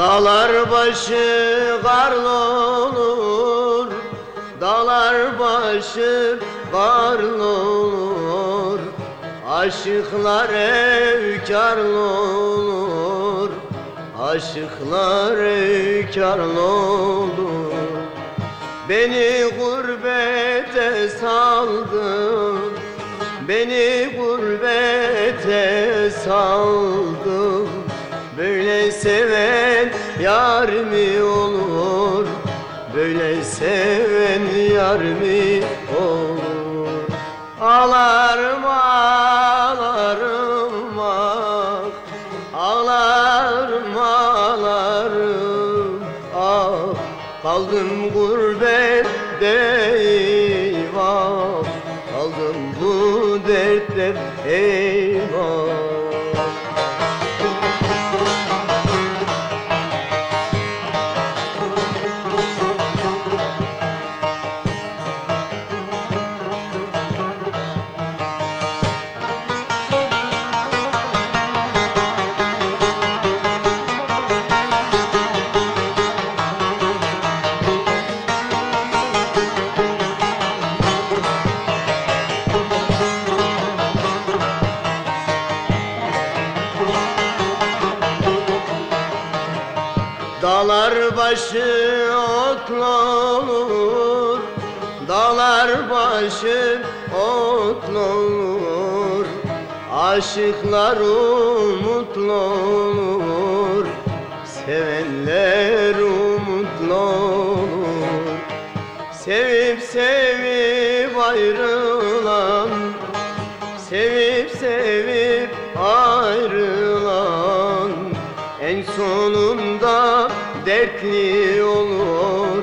Dağlar başı karlı olur Dağlar başı karlı olur. Aşıklar evkarlı olur Aşıklar evkarlı olur. Beni gurbete saldın Beni gurbete saldın. Böyle seven yar mı olur? Böyle seven yar mı olur? Ağlarım ağlarım ah Ağlarım ağlarım ah Kaldım gurbette eyvah. Kaldım bu dertte eyvah Dağlar başı otlu olur Dağlar başı otlu olur. Aşıklar umutlu olur Sevenler umutlu olur. Sevip sevip ayrılan Sevip sevip ayrılan En sonunda dertli olur.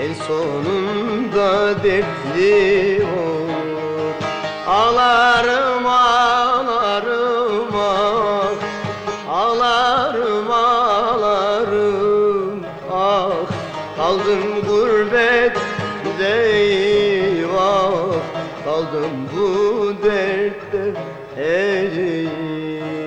En sonunda dertli olur. Ağlarım ağlarım ah. Ağlarım ağlarım ah. Kaldım gurbette eyvah. Kaldım bu dertte eyvah